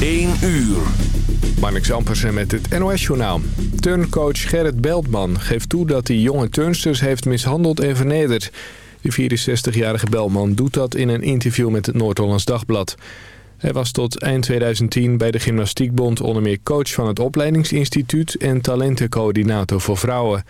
1 uur. Marnix Ampersen met het NOS-journaal. Turncoach Gerrit Beltman geeft toe dat hij jonge turnsters heeft mishandeld en vernederd. De 64-jarige Beltman doet dat in een interview met het Noord-Hollands Dagblad. Hij was tot eind 2010 bij de Gymnastiekbond onder meer coach van het opleidingsinstituut... en talentencoördinator voor vrouwen.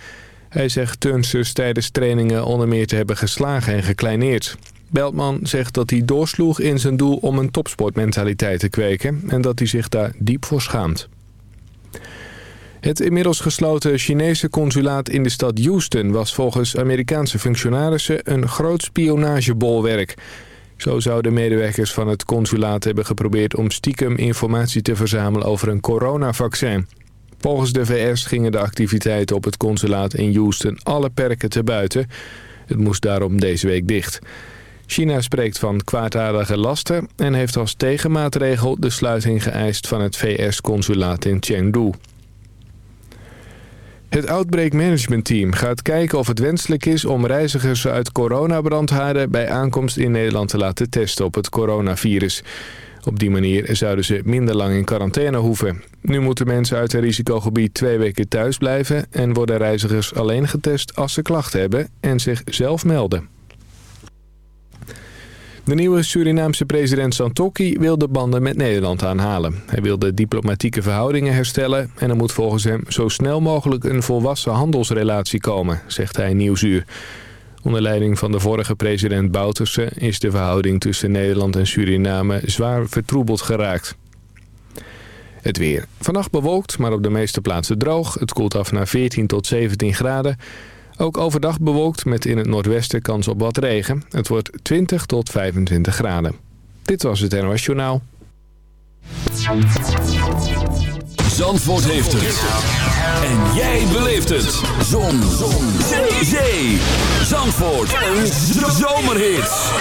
Hij zegt turnsters tijdens trainingen onder meer te hebben geslagen en gekleineerd. Beltman zegt dat hij doorsloeg in zijn doel om een topsportmentaliteit te kweken... en dat hij zich daar diep voor schaamt. Het inmiddels gesloten Chinese consulaat in de stad Houston... was volgens Amerikaanse functionarissen een groot spionagebolwerk. Zo zouden medewerkers van het consulaat hebben geprobeerd... om stiekem informatie te verzamelen over een coronavaccin. Volgens de VS gingen de activiteiten op het consulaat in Houston alle perken te buiten. Het moest daarom deze week dicht. China spreekt van kwaadaardige lasten en heeft als tegenmaatregel de sluiting geëist van het VS-consulaat in Chengdu. Het Outbreak Management Team gaat kijken of het wenselijk is om reizigers uit coronabrandhaarden bij aankomst in Nederland te laten testen op het coronavirus. Op die manier zouden ze minder lang in quarantaine hoeven. Nu moeten mensen uit een risicogebied twee weken thuis blijven... en worden reizigers alleen getest als ze klachten hebben en zich zelf melden. De nieuwe Surinaamse president Santokki wil de banden met Nederland aanhalen. Hij wil de diplomatieke verhoudingen herstellen... en er moet volgens hem zo snel mogelijk een volwassen handelsrelatie komen, zegt hij in Nieuwsuur. Onder leiding van de vorige president Bouterse is de verhouding tussen Nederland en Suriname zwaar vertroebeld geraakt. Het weer. Vannacht bewolkt, maar op de meeste plaatsen droog. Het koelt af naar 14 tot 17 graden. Ook overdag bewolkt met in het noordwesten kans op wat regen. Het wordt 20 tot 25 graden. Dit was het NOS Journaal. Zandvoort heeft het. En jij beleeft het. Zon. Zon. Zee. Zee. Zandvoort. Een zomerhit.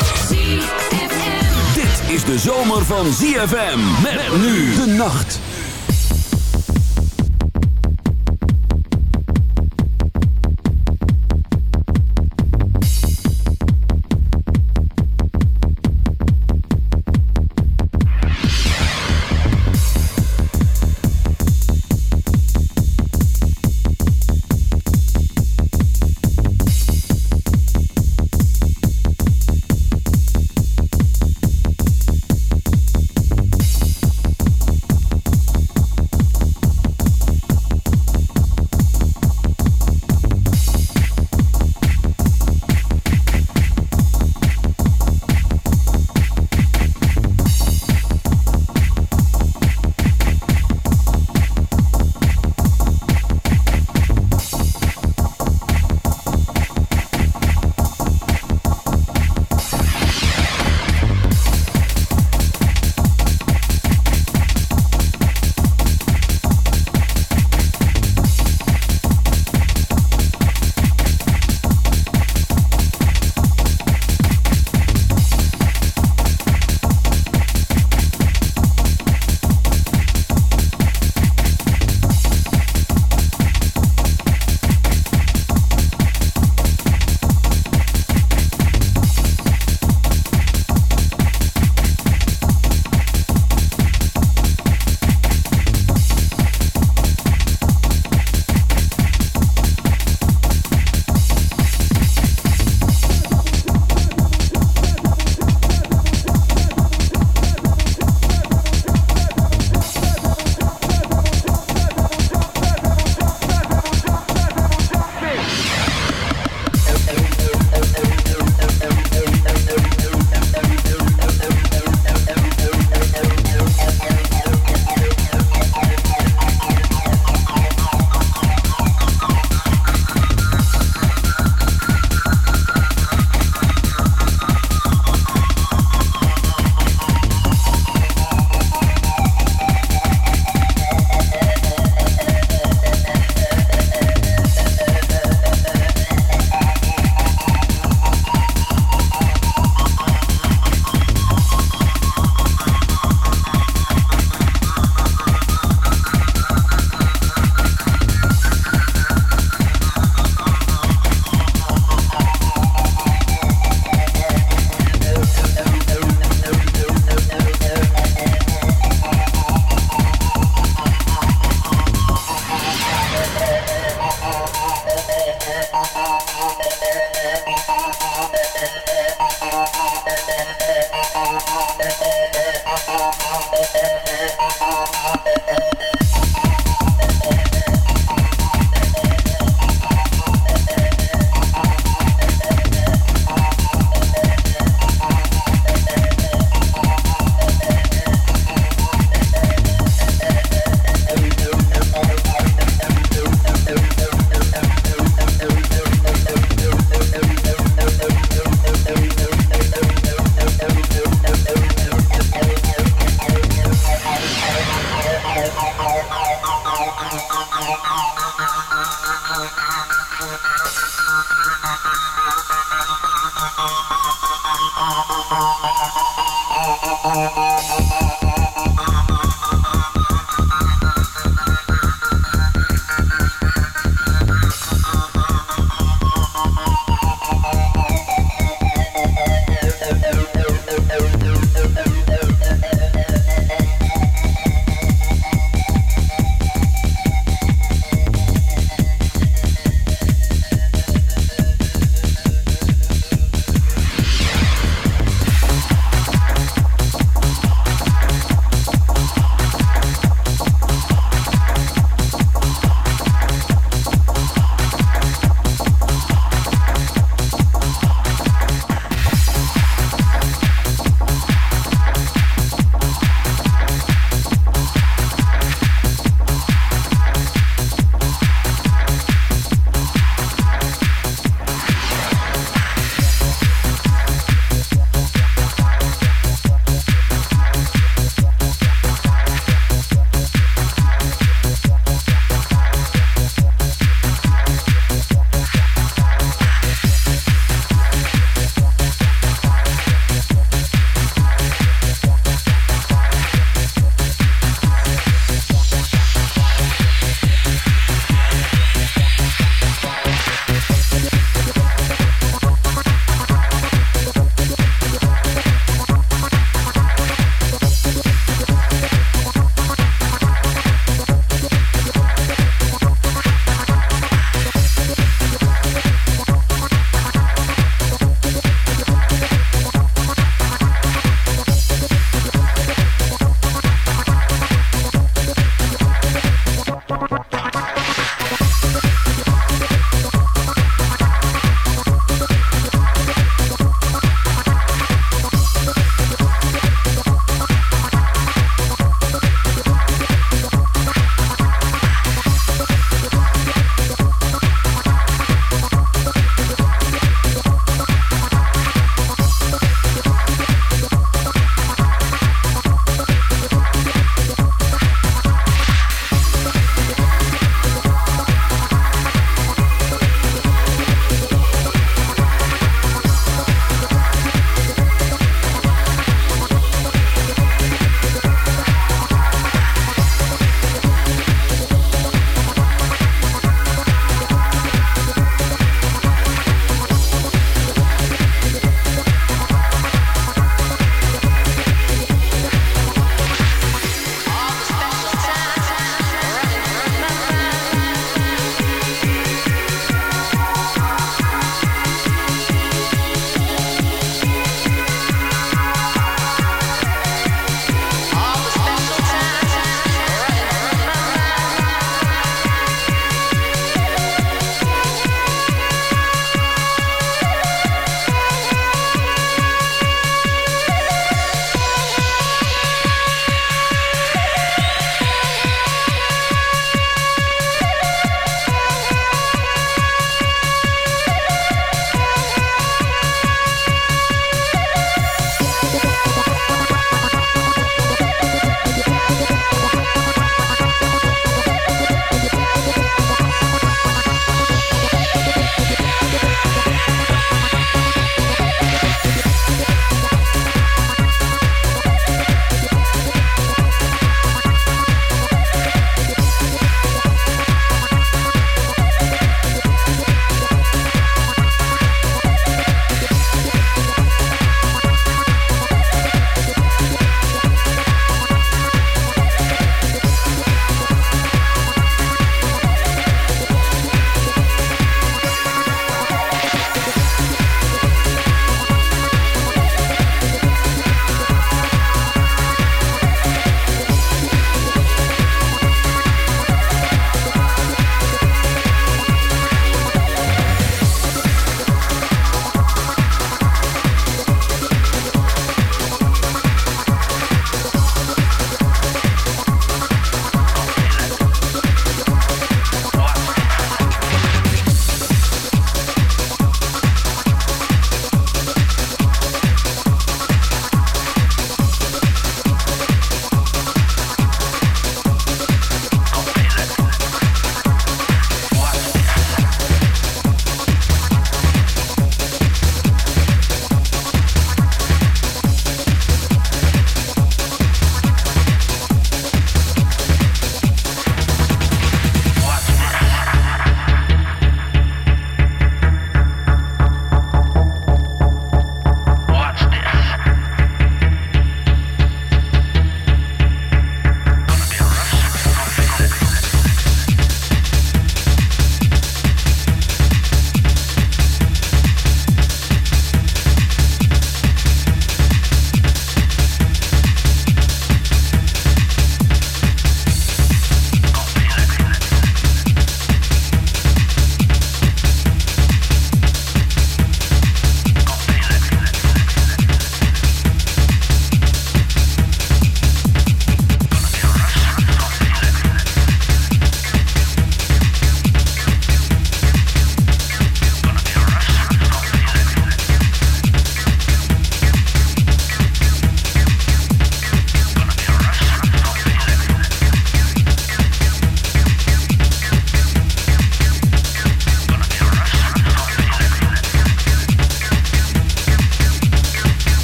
Dit is de zomer van ZFM. Met nu de nacht.